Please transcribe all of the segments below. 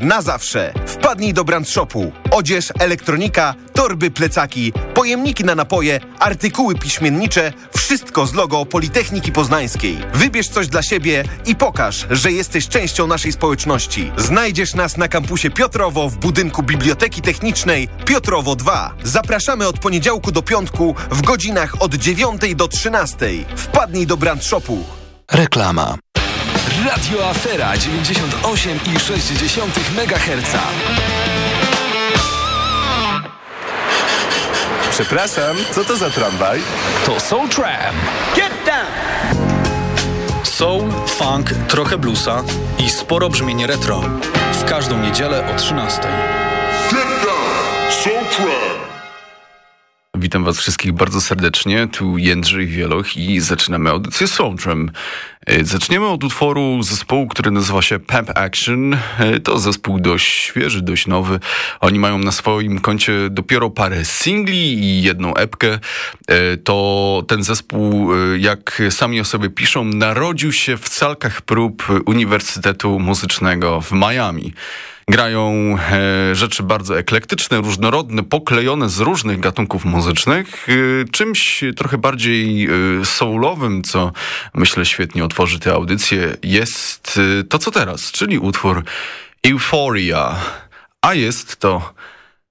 na zawsze. Wpadnij do brand shopu. Odzież, elektronika, torby, plecaki, pojemniki na napoje, artykuły piśmiennicze, wszystko z logo Politechniki Poznańskiej. Wybierz coś dla siebie i pokaż, że jesteś częścią naszej społeczności. Znajdziesz nas na kampusie Piotrowo w budynku Biblioteki Technicznej Piotrowo 2. Zapraszamy od poniedziałku do piątku w godzinach od 9 do 13. Wpadnij do brand shopu. Reklama. Radio Afera 98,6 MHz. Przepraszam, co to za tramwaj? To Soul Tram. Get down! Soul, funk, trochę bluesa i sporo brzmienie retro. W każdą niedzielę o 13. Witam Was wszystkich bardzo serdecznie. Tu Jędrzej Wieloch i zaczynamy audycję Soundtram. E, Zaczniemy od utworu zespołu, który nazywa się Pamp Action. E, To zespół dość świeży, dość nowy. Oni mają na swoim koncie dopiero parę singli i jedną epkę. E, To ten zespół, jak sami o sobie piszą, narodził się w salkach prób Uniwersytetu Muzycznego w Miami. Grają e, rzeczy bardzo eklektyczne, różnorodne, poklejone z różnych gatunków muzycznych. E, czymś trochę bardziej e, soulowym, co myślę świetnie otworzy tę audycję, jest to, co teraz, czyli utwór Euphoria. A jest to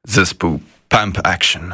zespół Pump Action.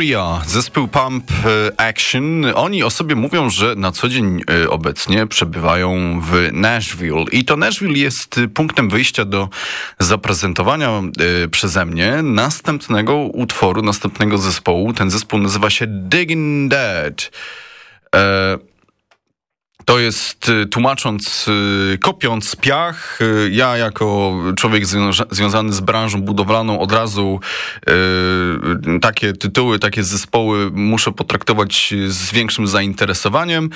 Euphoria, zespół Pump e, Action. Oni o sobie mówią, że na co dzień e, obecnie przebywają w Nashville. I to Nashville jest punktem wyjścia do zaprezentowania e, przeze mnie następnego utworu, następnego zespołu. Ten zespół nazywa się Digging Dead. To jest, y, tłumacząc, y, kopiąc piach, y, ja jako człowiek związany z branżą budowlaną od razu takie tytuły, takie zespoły muszę potraktować z większym zainteresowaniem.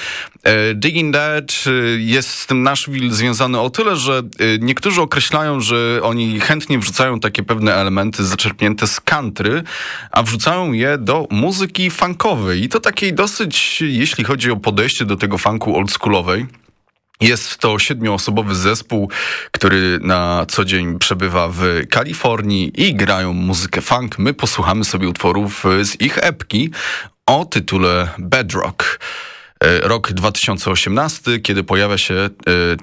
Digging Dead jest z tym Nashville związany o tyle, że niektórzy określają, że oni chętnie wrzucają takie pewne elementy zaczerpnięte z country, a wrzucają je do muzyki funkowej. I to takiej dosyć, jeśli chodzi o podejście do tego funku old oldschoolowej. Jest to siedmioosobowy zespół, który na co dzień przebywa w Kalifornii i grają muzykę funk. My posłuchamy sobie utworów z ich epki o tytule Bedrock. E, rok 2018, kiedy pojawia się e,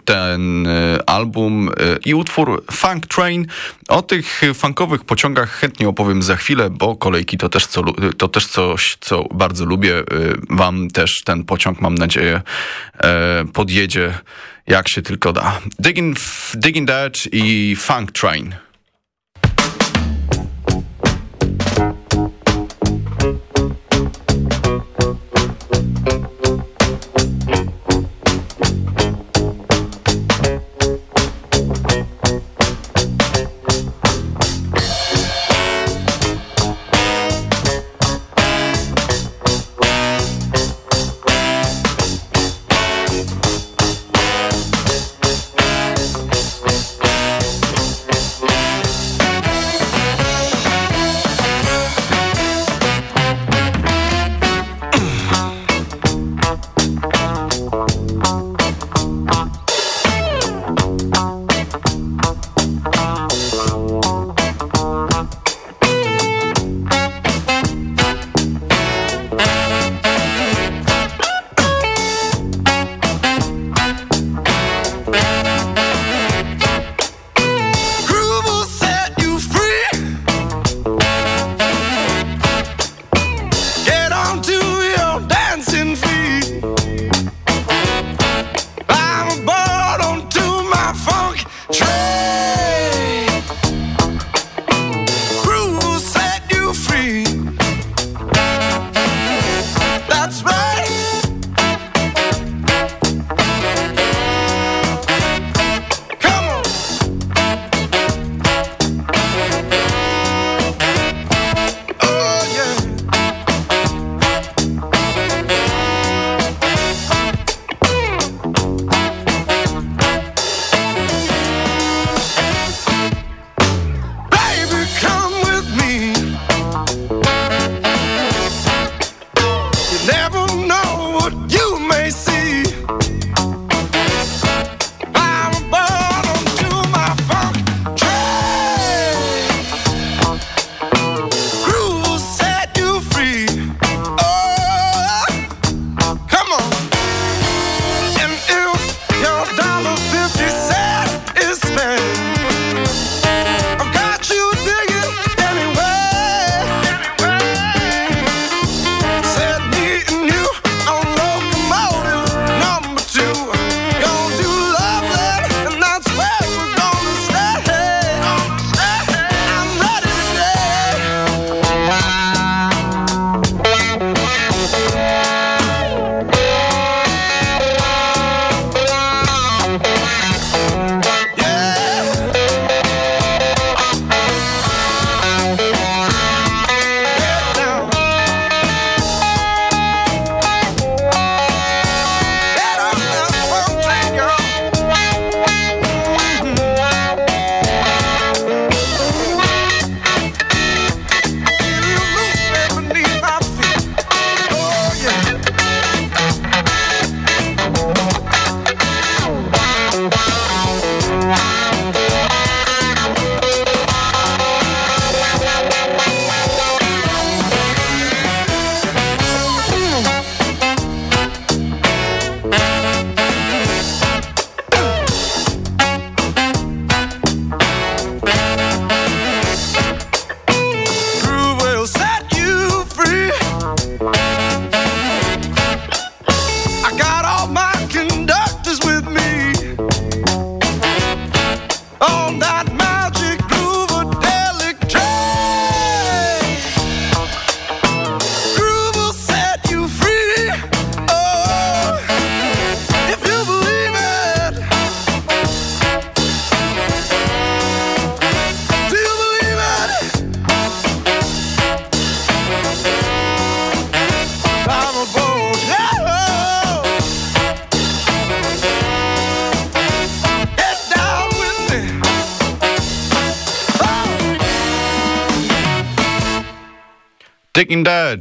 ten e, album i utwór Funk Train. O tych funkowych pociągach chętnie opowiem za chwilę, bo kolejki to też, co, to też coś, co bardzo lubię. Wam też ten pociąg, mam nadzieję, podjedzie jak się tylko da. Digging, Digging i Funk Train.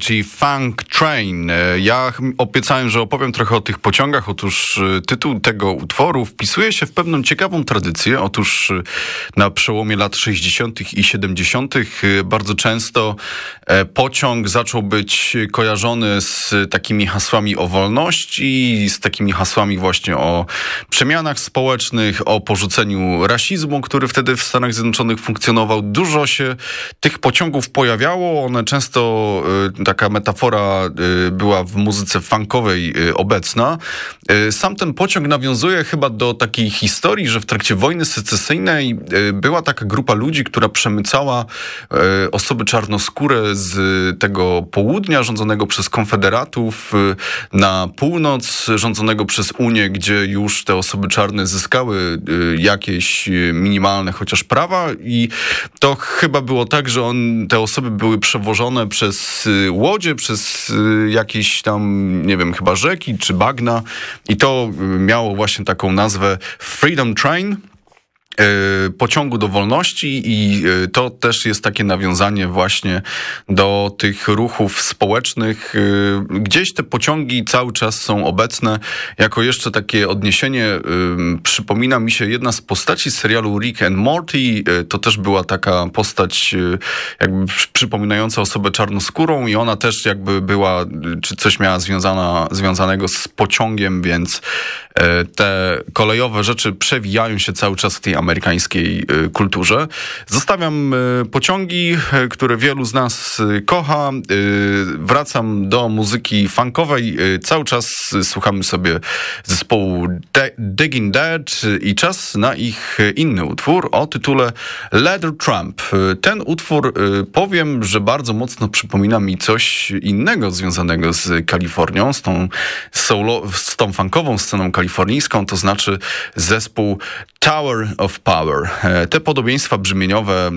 Taking Dead, czyli Funk Train. E, ja obiecałem, że opowiem trochę o tych pociągach. Otóż e, tytuł tego utworu wpisuje się w pewną ciekawą tradycję. Otóż e, na przełomie lat 60. i 70. bardzo często pociąg zaczął być kojarzony z takimi hasłami o wolności, z takimi hasłami właśnie o przemianach społecznych, o porzuceniu rasizmu, który wtedy w Stanach Zjednoczonych funkcjonował. Dużo się tych pociągów pojawiało. One często taka metafora y, była w muzyce funkowej y, obecna. Sam ten pociąg nawiązuje chyba do takiej historii, że w trakcie wojny secesyjnej była taka grupa ludzi, która przemycała osoby czarnoskóre z tego południa rządzonego przez konfederatów na północ rządzonego przez Unię, gdzie już te osoby czarne zyskały jakieś minimalne chociaż prawa i to chyba było tak, że on, te osoby były przewożone przez y, łodzie, przez y, jakieś tam, nie wiem, chyba rzeki czy bagna i to y, miało właśnie taką nazwę Freedom Train. E, pociągu do wolności i e, to też jest takie nawiązanie właśnie do tych ruchów społecznych. E, gdzieś te pociągi cały czas są obecne. Jako jeszcze takie odniesienie przypomina mi się jedna z postaci z serialu Rick and Morty. To też była taka postać jakby przypominająca osobę czarnoskórą i ona też jakby była, czy coś miała związana, związanego z pociągiem, więc te kolejowe rzeczy przewijają się cały czas w tej amerykańskiej y, kulturze. Zostawiam y, pociągi, y, które wielu z nas kocha. Wracam do muzyki funkowej. Cały czas słuchamy sobie zespołu Digging Dead i czas na ich inny utwór o tytule Leather Trump. Ten utwór powiem, że bardzo mocno przypomina mi coś innego związanego z Kalifornią, z tą, solo, z tą funkową sceną kalifornijską, to znaczy zespół Tower of Power. E, te podobieństwa brzmieniowe e,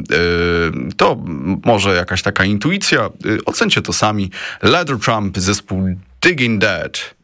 to może jakaś taka intuicja. E, ocencie to sami. Leather Trump, zespół Digging Dead.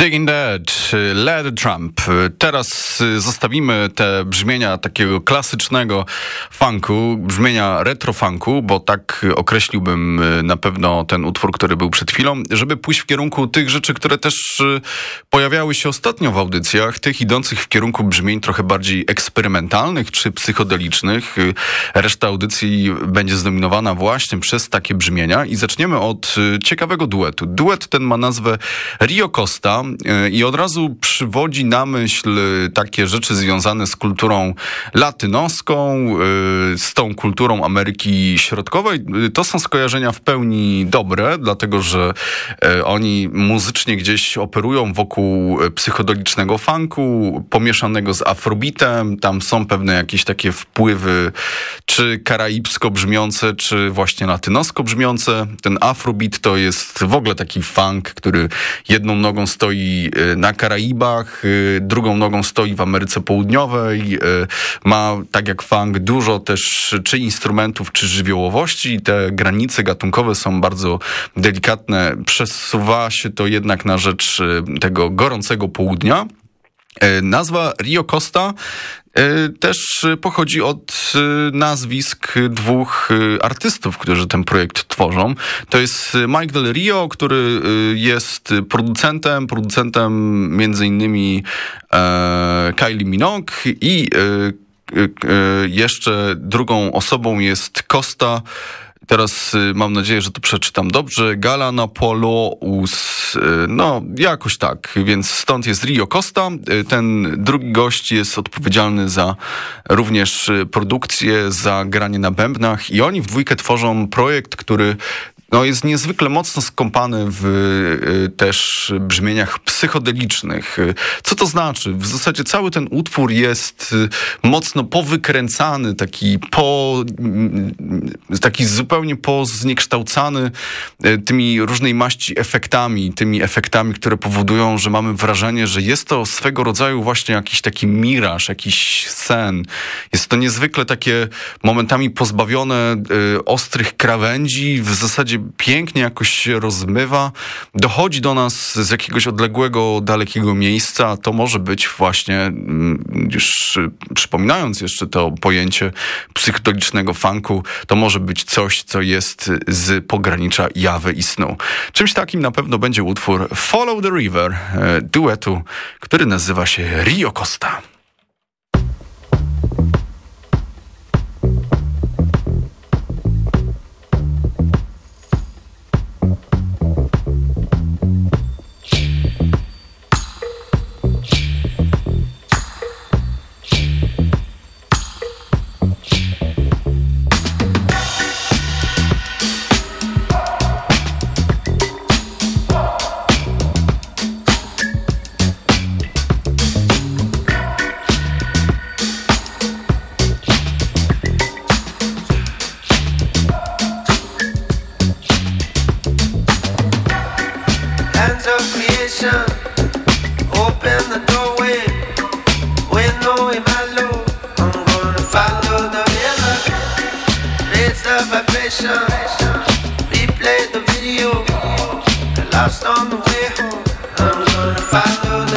Digging Dead, Led Trump. Teraz y, zostawimy te brzmienia takiego klasycznego funku, brzmienia retro funku, bo tak określiłbym y, na pewno ten utwór, który był przed chwilą, żeby pójść w kierunku tych rzeczy, które też y, pojawiały się ostatnio w audycjach, tych idących w kierunku brzmień trochę bardziej eksperymentalnych czy psychodelicznych. Reszta audycji będzie zdominowana właśnie przez takie brzmienia i zaczniemy od ciekawego duetu. Duet ten ma nazwę Rio Costa i od razu przywodzi na myśl y, takie rzeczy związane z kulturą latynoską, y, z tą kulturą Ameryki Środkowej. Y, To są skojarzenia w pełni dobre, dlatego że oni muzycznie gdzieś operują wokół psychodelicznego funku, pomieszanego z afrobitem. Tam są pewne jakieś takie wpływy, czy karaibsko brzmiące, czy właśnie latynosko brzmiące. Ten afrobeat to jest w ogóle taki funk, który jedną nogą stoi na Karaibach, y, drugą nogą stoi w Ameryce Południowej. y, Ma, tak jak funk, dużo też czy instrumentów, czy żywiołowości. Te granice gatunkowe są bardzo delikatne. Przesuwa się to jednak na rzecz y, tego gorącego południa. Nazwa Rio Costa też e, pochodzi od e, nazwisk dwóch e, artystów, którzy ten projekt tworzą. To jest e, Mike Del Rio, który e, jest producentem, producentem między innymi e, Kylie Minogue i e, e, e, jeszcze drugą osobą jest Costa Teraz y, mam nadzieję, że to przeczytam dobrze. Galanopoulos, y, no jakoś tak, więc stąd jest Rio Costa. Y, Ten drugi gość jest odpowiedzialny za również produkcję, za granie na bębnach i oni w dwójkę tworzą projekt, który no, jest niezwykle mocno skąpany w y, też brzmieniach psychodelicznych. Co to znaczy? W zasadzie cały ten utwór jest y, mocno powykręcany, taki po, mm, taki zupełnie pozniekształcany y, tymi różnej maści efektami, tymi efektami, które powodują, że mamy wrażenie, że jest to swego rodzaju właśnie jakiś taki miraż, jakiś sen. Jest to niezwykle takie momentami pozbawione ostrych krawędzi, w zasadzie pięknie jakoś się rozmywa, dochodzi do nas z jakiegoś odległego, dalekiego miejsca. To może być właśnie, mm, już y, przypominając jeszcze to pojęcie psychodelicznego funku, to może być coś, co jest z pogranicza jawy i snu. Czymś takim na pewno będzie utwór Follow the River, e, duetu, który nazywa się Rio Costa. On the way home, I'm gonna follow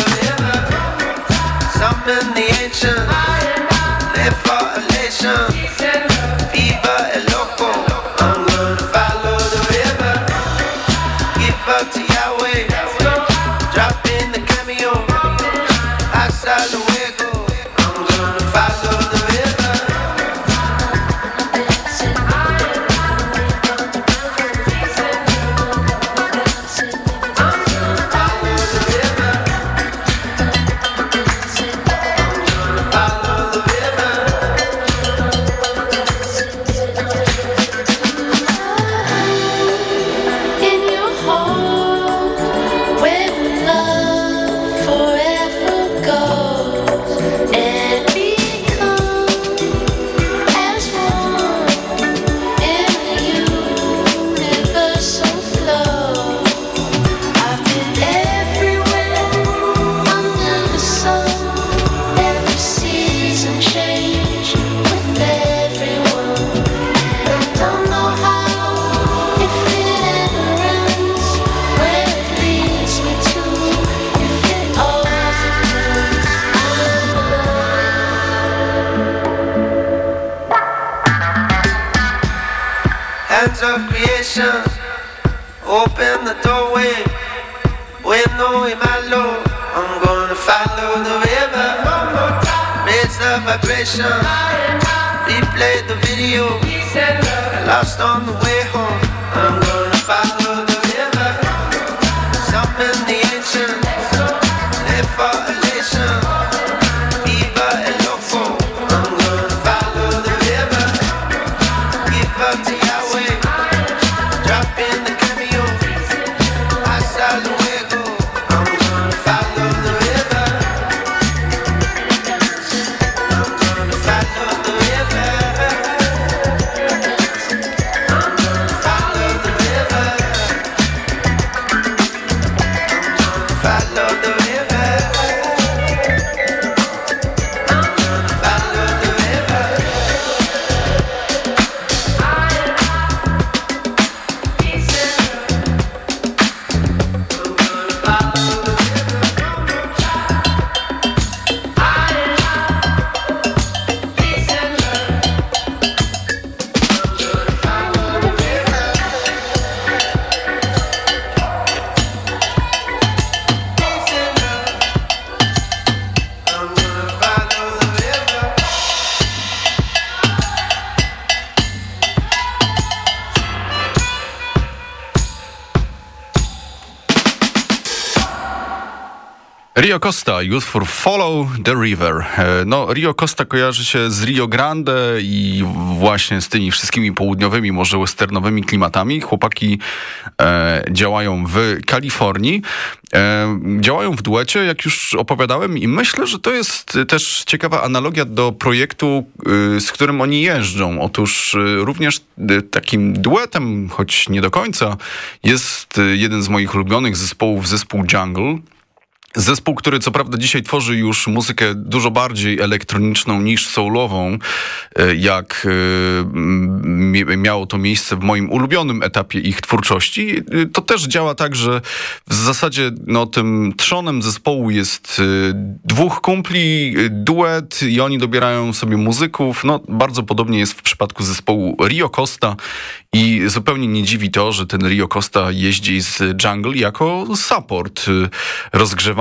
I utwór Follow the River. E, No, Rio Costa kojarzy się z Rio Grande i właśnie z tymi wszystkimi południowymi, może westernowymi klimatami. Chłopaki e, działają w Kalifornii. E, działają w duecie, jak już opowiadałem i myślę, że to jest też ciekawa analogia do projektu, y, z którym oni jeżdżą. Otóż y, również takim duetem, choć nie do końca, jest jeden z moich ulubionych zespołów, zespół Jungle. Zespół, który co prawda dzisiaj tworzy już muzykę dużo bardziej elektroniczną niż soulową, e, jak e, miało to miejsce w moim ulubionym etapie ich twórczości. E, To też działa tak, że w zasadzie no, tym trzonem zespołu jest dwóch kumpli, duet i oni dobierają sobie muzyków. No, bardzo podobnie jest w przypadku zespołu Rio Costa i zupełnie nie dziwi to, że ten Rio Costa jeździ z Jungle jako support, y,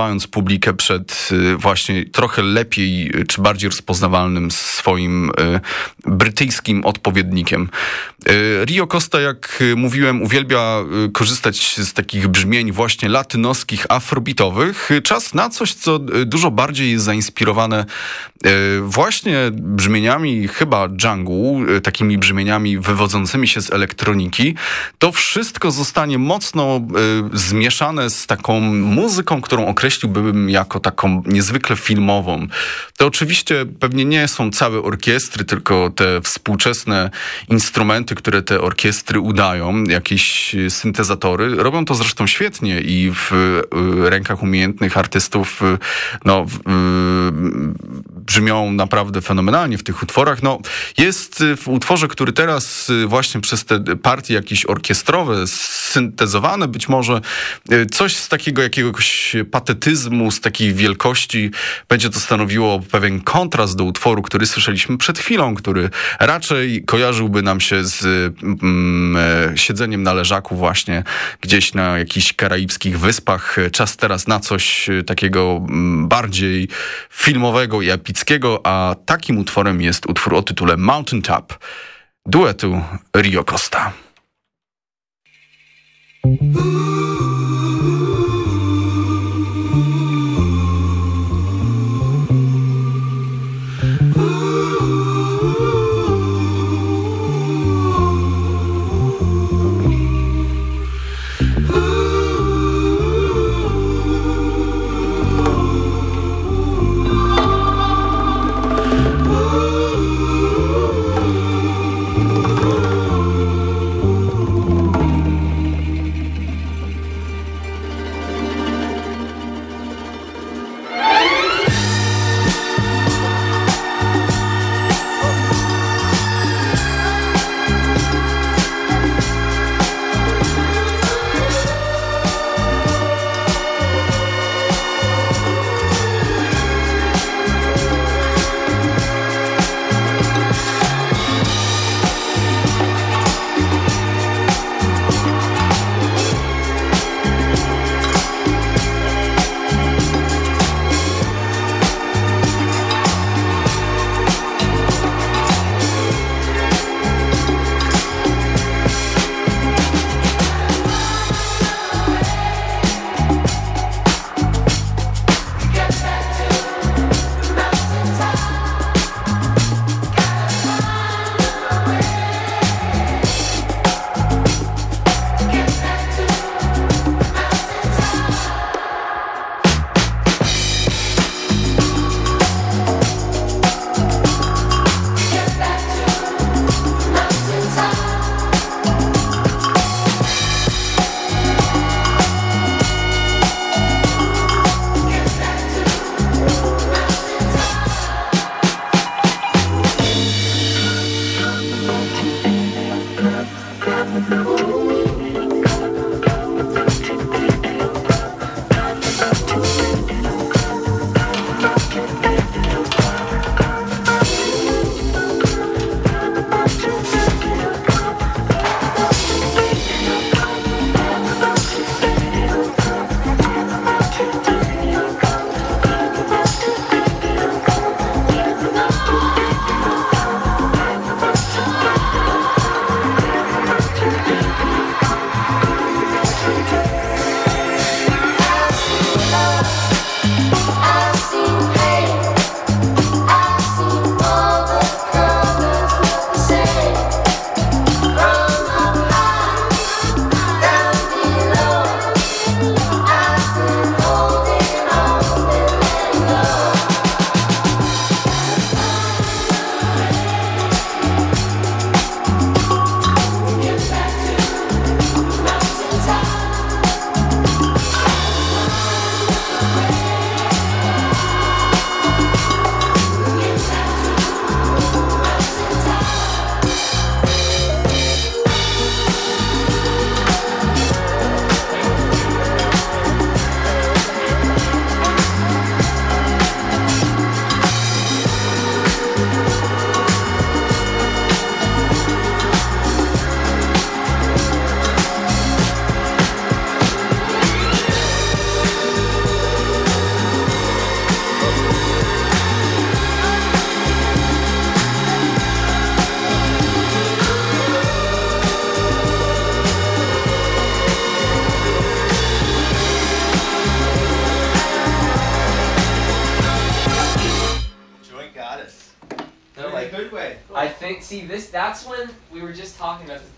rozgrzewając publikę przed y, właśnie trochę lepiej y, czy bardziej rozpoznawalnym swoim y, brytyjskim odpowiednikiem. Rio Costa, jak mówiłem, uwielbia korzystać z takich brzmień właśnie latynoskich, afrobitowych. Czas na coś, co dużo bardziej jest zainspirowane właśnie brzmieniami chyba jungle, takimi brzmieniami wywodzącymi się z elektroniki. To wszystko zostanie mocno zmieszane z taką muzyką, którą określiłbym jako taką niezwykle filmową. To oczywiście pewnie nie są całe orkiestry, tylko te współczesne instrumenty, które te orkiestry udają, jakieś syntezatory. Robią to zresztą świetnie i w y, rękach umiejętnych artystów y, no, y, brzmią naprawdę fenomenalnie w tych utworach. No, jest w utworze, który teraz właśnie przez te partie jakieś orkiestrowe, syntezowane być może, coś z takiego jakiegoś z takiej wielkości będzie to stanowiło pewien kontrast do utworu, który słyszeliśmy przed chwilą, który raczej kojarzyłby nam się z mm, e, siedzeniem na leżaku właśnie gdzieś na jakichś karaibskich wyspach. Czas teraz na coś e, takiego mm, bardziej filmowego i epickiego, a takim utworem jest utwór o tytule Mountain Top duetu Rio Costa. Ooh,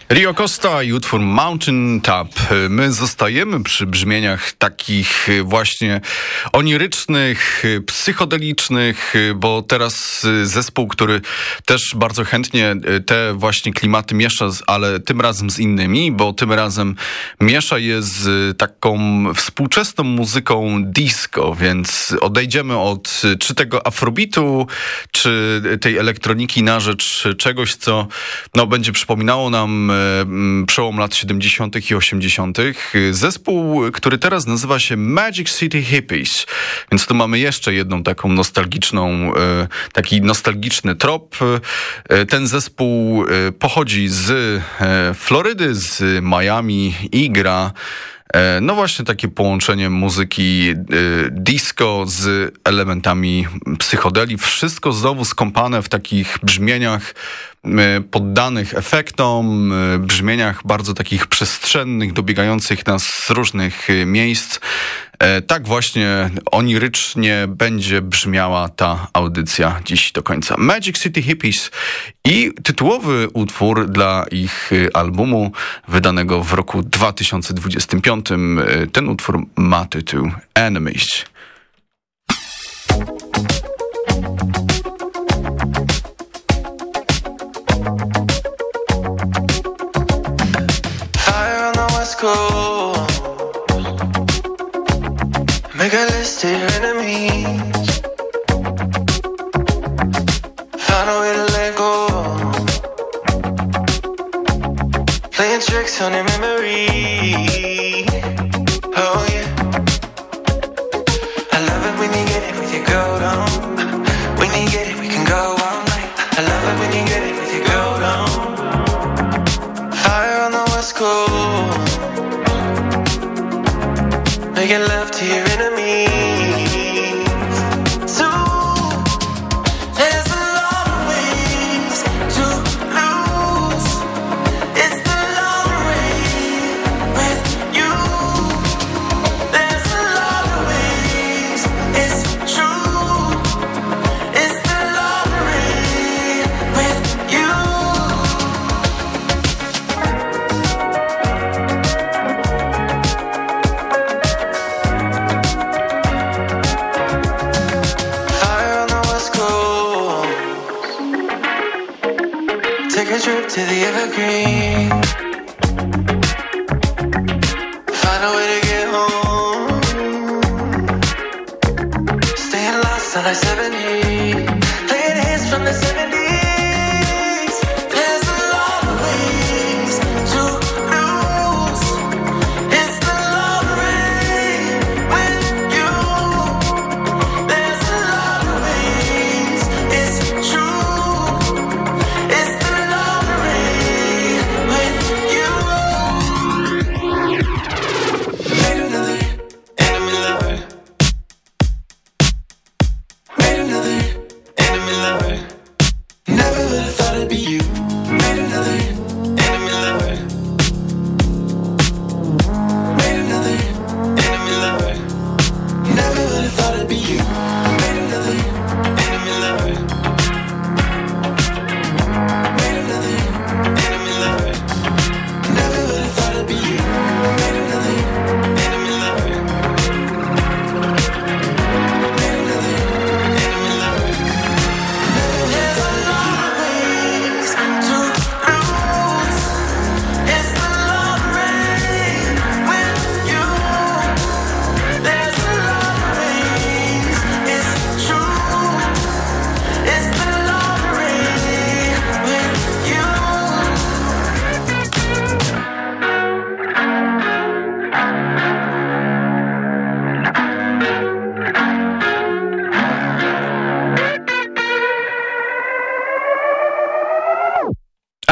Rio Costa i utwór Mountain Tap. My zostajemy przy brzmieniach takich właśnie onirycznych, psychodelicznych, bo teraz zespół, który też bardzo chętnie te właśnie klimaty miesza, ale tym razem z innymi, bo tym razem miesza je z taką współczesną muzyką disco, więc odejdziemy od czy tego afrobitu, czy tej elektroniki na rzecz czegoś, co no, będzie przypominało nam e, przełom lat 70. i 80. Zespół, który teraz nazywa się Magic City Hippies. Więc tu mamy jeszcze jedną taką nostalgiczną, e, taki nostalgiczny trop. E, ten zespół pochodzi z Florydy, z Miami i gra no właśnie takie połączenie muzyki disco z elementami psychodeli. Wszystko znowu skąpane w takich brzmieniach poddanych efektom, brzmieniach bardzo takich przestrzennych, dobiegających nas z różnych miejsc. Tak właśnie onirycznie będzie brzmiała ta audycja dziś do końca. Magic City Hippies i tytułowy utwór dla ich albumu wydanego w roku 2025. Ten utwór ma tytuł Enemies. Make a list of your enemies. Find a way to let go. Playing tricks on your memory.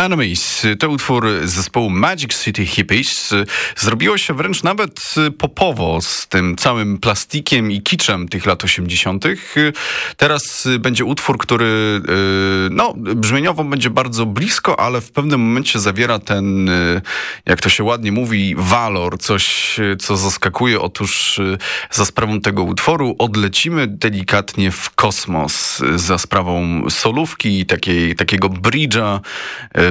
Enemies to utwór zespołu Magic City Hippies. Zrobiło się wręcz nawet popowo z tym całym plastikiem i kiczem tych lat 80. Teraz będzie utwór, który no, brzmieniowo będzie bardzo blisko, ale w pewnym momencie zawiera ten, jak to się ładnie mówi, walor, coś, co zaskakuje. Otóż za sprawą tego utworu odlecimy delikatnie w kosmos za sprawą solówki takiej, takiego bridge'a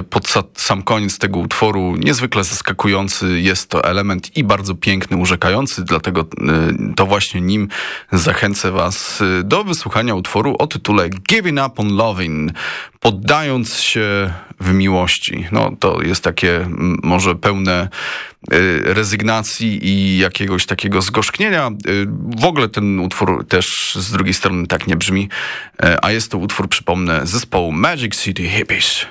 pod sa sam koniec tego utworu. Niezwykle zaskakujący jest to element i bardzo piękny, urzekający, dlatego y, to właśnie nim zachęcę was y, do wysłuchania utworu o tytule Giving Up on Loving, poddając się w miłości. No to jest takie może pełne y, rezygnacji i jakiegoś takiego zgorzknienia. W ogóle ten utwór też z drugiej strony tak nie brzmi, a jest to utwór, przypomnę, zespołu Magic City Hippies.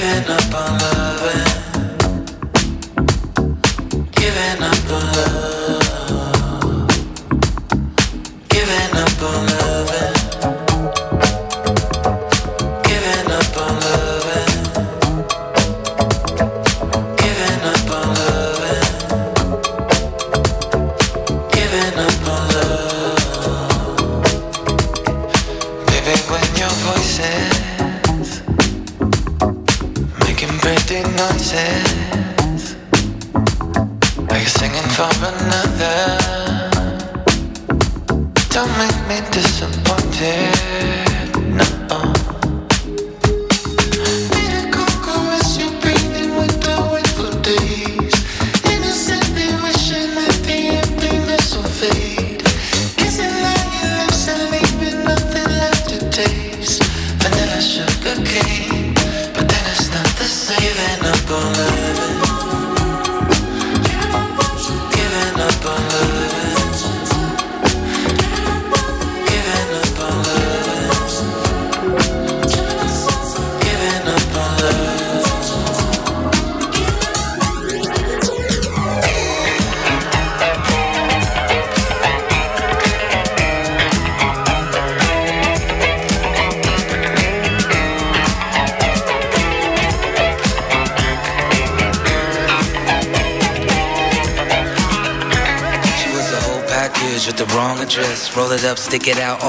Giving up on loving.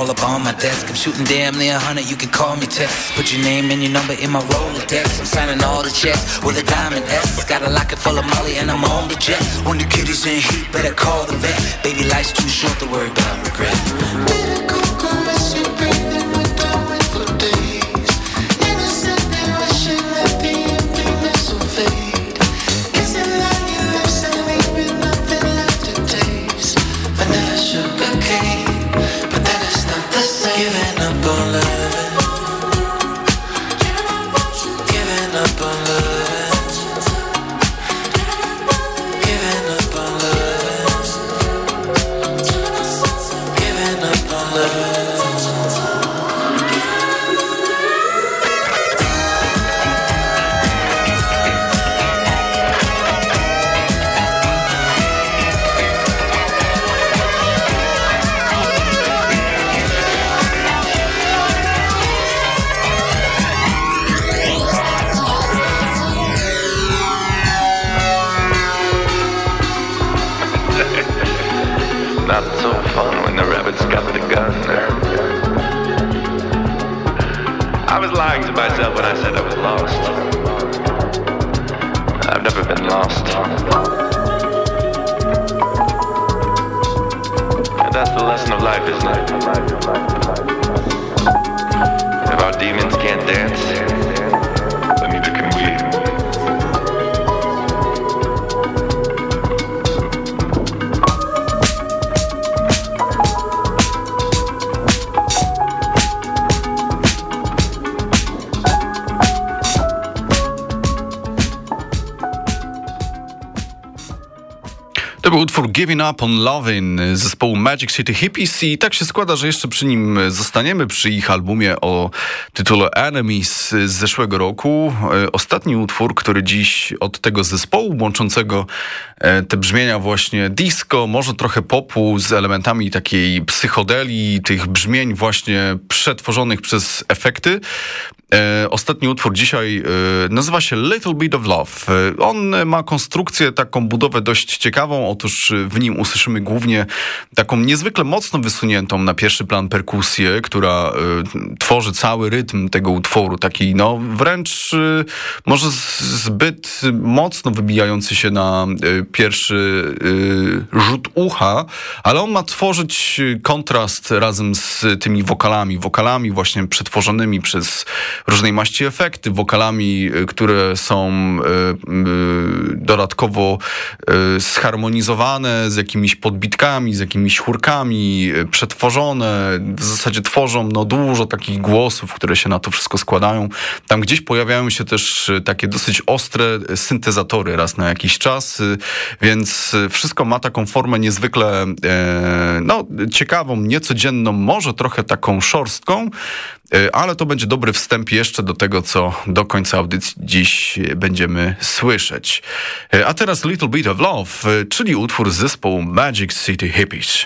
All up on my desk. I'm shooting damn near 100, you can call me text. Put your name and your number in my Rolodex. I'm signing all the checks with a diamond S. Got a locket full of Molly and I'm on the jet. When the kid is in heat, better call the vet. Baby, life's too short to worry about regret. Up on Lovin' zespołu Magic City Hippies i tak się składa, że jeszcze przy nim zostaniemy przy ich albumie o tytule Enemies z zeszłego roku. E, Ostatni utwór, który dziś od tego zespołu łączącego e, te brzmienia właśnie disco, może trochę popu z elementami takiej psychodelii, tych brzmień właśnie przetworzonych przez efekty. E, Ostatni utwór dzisiaj e, nazywa się Little Bit of Love. E, On ma konstrukcję, taką budowę dość ciekawą. Otóż w nim usłyszymy głównie taką niezwykle mocno wysuniętą na pierwszy plan perkusję, która tworzy cały rytm tego utworu. Taki no wręcz może zbyt mocno wybijający się na pierwszy rzut ucha, ale on ma tworzyć kontrast razem z tymi wokalami. Wokalami właśnie przetworzonymi przez różnej maści efekty, wokalami, y, które są y, y, dodatkowo zharmonizowane z jakimiś podbitkami, z jakimiś chórkami, przetworzone, w zasadzie tworzą no, dużo takich głosów, które się na to wszystko składają. Tam gdzieś pojawiają się też takie dosyć ostre syntezatory raz na jakiś czas, więc wszystko ma taką formę niezwykle e, no, ciekawą, niecodzienną, może trochę taką szorstką, ale to będzie dobry wstęp jeszcze do tego, co do końca audycji dziś będziemy słyszeć. E, A teraz Little Bit of Love, e, czyli utwór zespołu Magic City Hippies.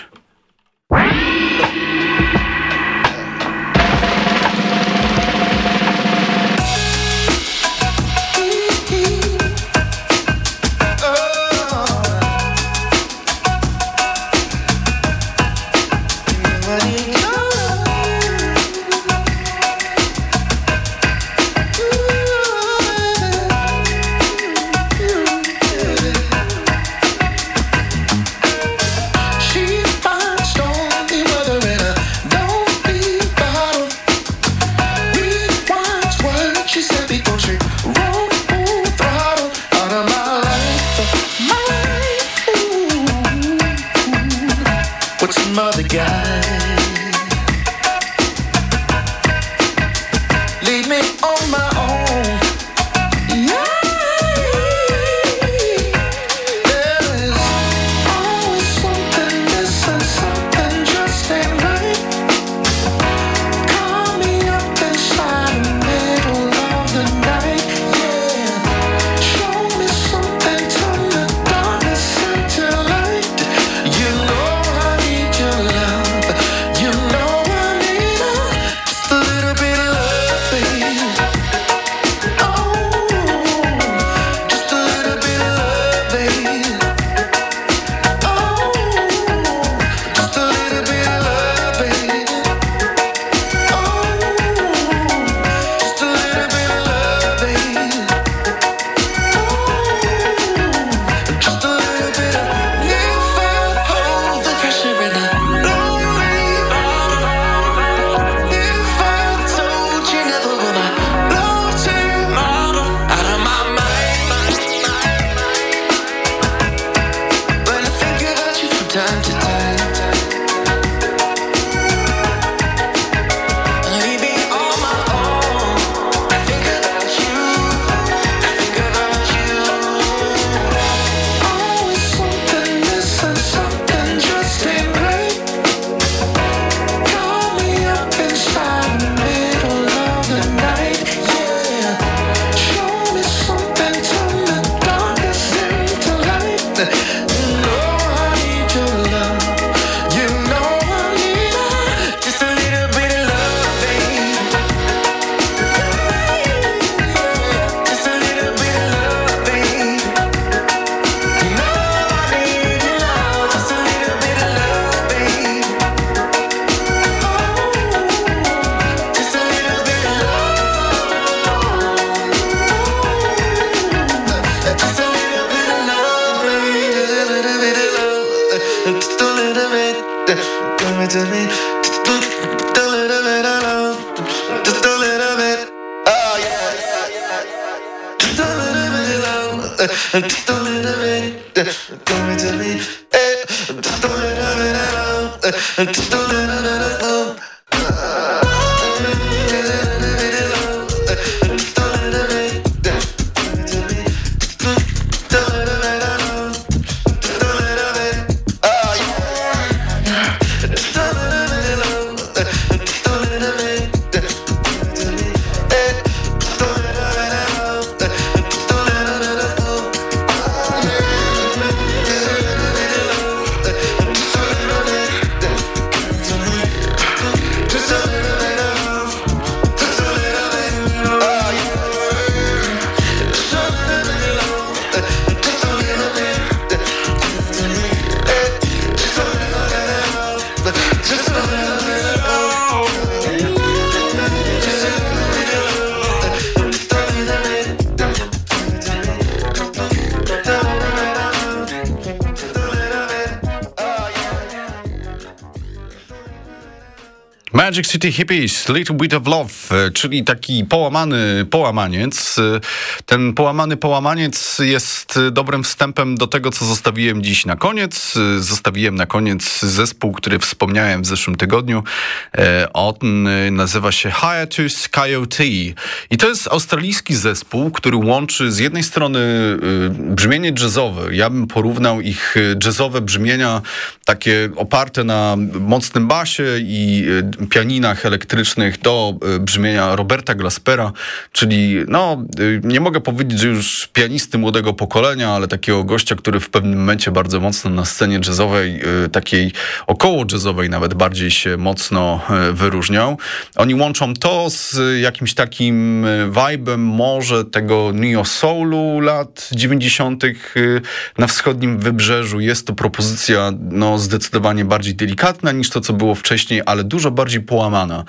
Magic City Hippies, Little Bit of Love, e, czyli taki połamany połamaniec. E, Ten połamany połamaniec jest dobrym wstępem do tego, co zostawiłem dziś na koniec. E, Zostawiłem na koniec zespół, który wspomniałem w zeszłym tygodniu. On nazywa się Hiatus Coyote i to jest australijski zespół, który łączy z jednej strony brzmienie jazzowe. Ja bym porównał ich jazzowe brzmienia takie oparte na mocnym basie i pianinach elektrycznych do e, brzmienia Roberta Glaspera, czyli no, e, nie mogę powiedzieć, że już pianisty młodego pokolenia, ale takiego gościa, który w pewnym momencie bardzo mocno na scenie jazzowej, e, takiej około jazzowej nawet bardziej się mocno wyróżniał. Oni łączą to z jakimś takim vibe'em może tego neo soulu lat 90. e, na wschodnim wybrzeżu. Jest to propozycja no, zdecydowanie bardziej delikatna niż to, co było wcześniej, ale dużo bardziej połamana.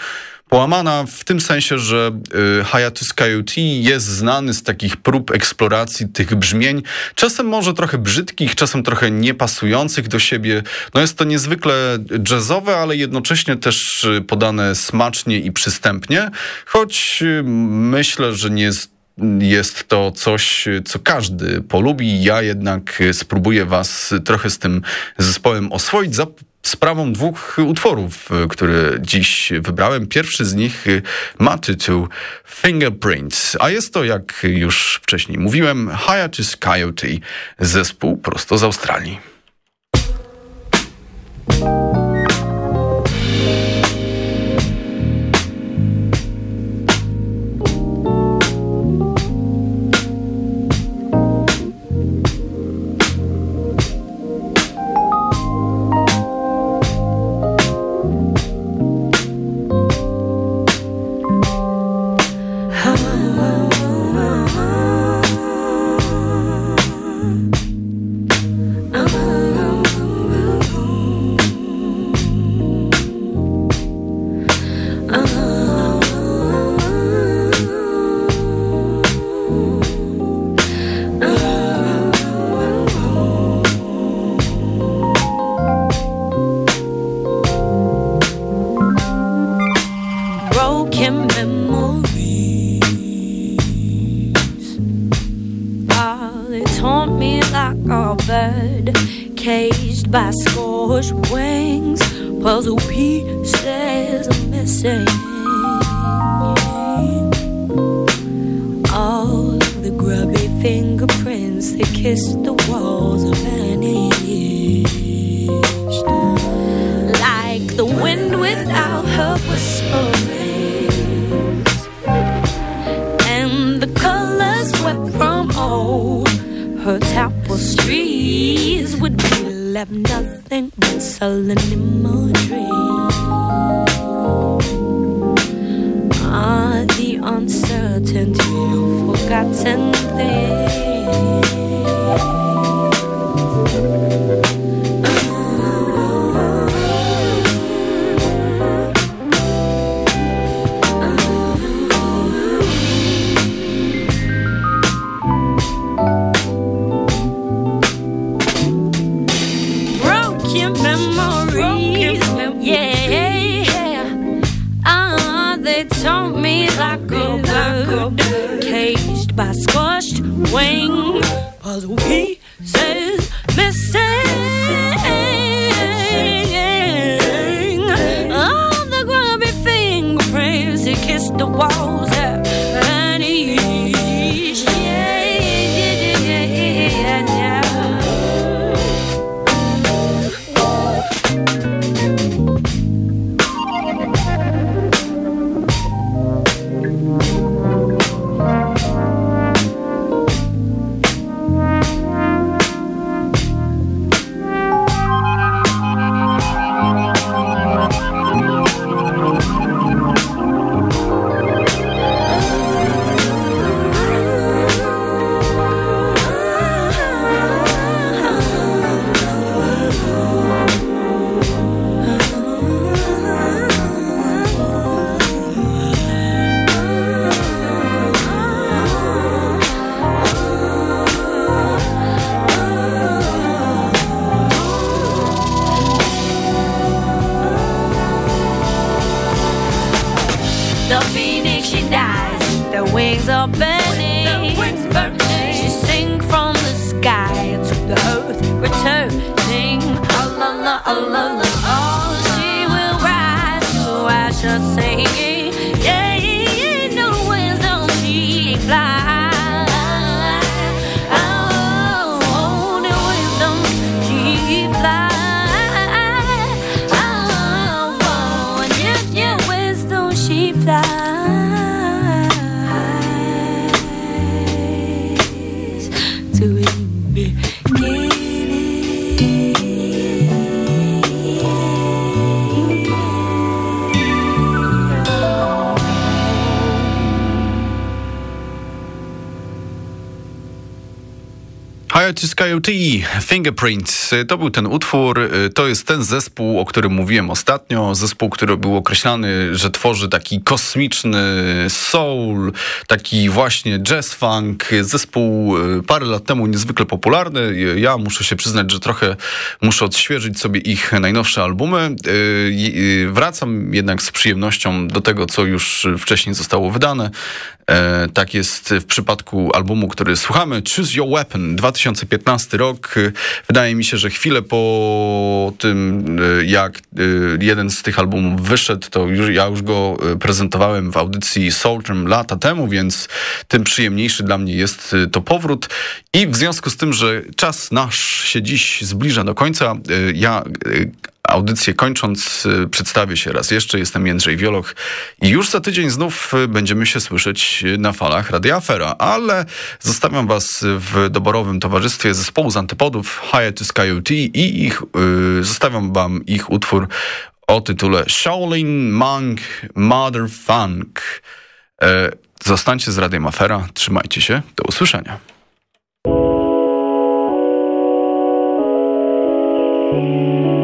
Połamana w tym sensie, że y, Hayatus Coyote jest znany z takich prób eksploracji tych brzmień, czasem może trochę brzydkich, czasem trochę niepasujących do siebie. No jest to niezwykle jazzowe, ale jednocześnie też y, podane smacznie i przystępnie, choć y, myślę, że nie jest jest to coś, co każdy polubi. Ja jednak spróbuję was trochę z tym zespołem oswoić za sprawą dwóch utworów, które dziś wybrałem. Pierwszy z nich ma tytuł Fingerprints, a jest to, jak już wcześniej mówiłem, Hiatus Coyote, zespół prosto z Australii. Memories, yeah. Ah, they me like a bird, caged by squashed. All the grubby fingerprints the walls Hiatus Coyote, Fingerprints, to był ten utwór, to jest ten zespół, o którym mówiłem ostatnio, zespół, który był określany, że tworzy taki kosmiczny soul, taki właśnie jazz funk, zespół y, parę lat temu niezwykle popularny, ja muszę się przyznać, że trochę muszę odświeżyć sobie ich najnowsze albumy, Y, y, wracam jednak z przyjemnością do tego, co już wcześniej zostało wydane, E, Tak jest w przypadku albumu, który słuchamy, Choose Your Weapon, 2015 rok. E, Wydaje mi się, że chwilę po tym, e, jak e, jeden z tych albumów wyszedł, to już, ja już go e, prezentowałem w audycji Soultrum lata temu, więc tym przyjemniejszy dla mnie jest e, to powrót. I w związku z tym, że czas nasz się dziś zbliża do końca, e, ja e, Audycję kończąc, y, przedstawię się raz jeszcze. Jestem Jędrzej Wioloch i już za tydzień znów y, będziemy się słyszeć y, na falach Radia Afera, ale zostawiam was w doborowym towarzystwie zespołu z antypodów Hiatus Coyote i ich, y, zostawiam wam ich utwór o tytule Shaolin Monk Mother Funk. E, zostańcie z Radiem Afera, trzymajcie się, do usłyszenia. Follow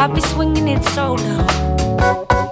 I'll be swinging it solo.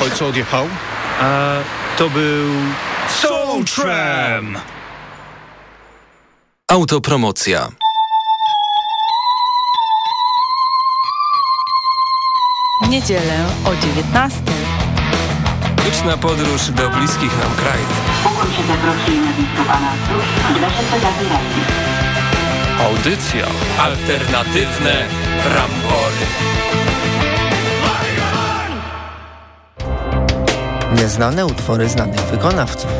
Tramwaj, co odjechał? A to był... Soul Tram! Autopromocja. W niedzielę o 19. Liczna podróż do bliskich nam krajów. Pokój się zakroczy na blisko pana. Audycja. Alternatywne rambory. Nieznane utwory znanych wykonawców.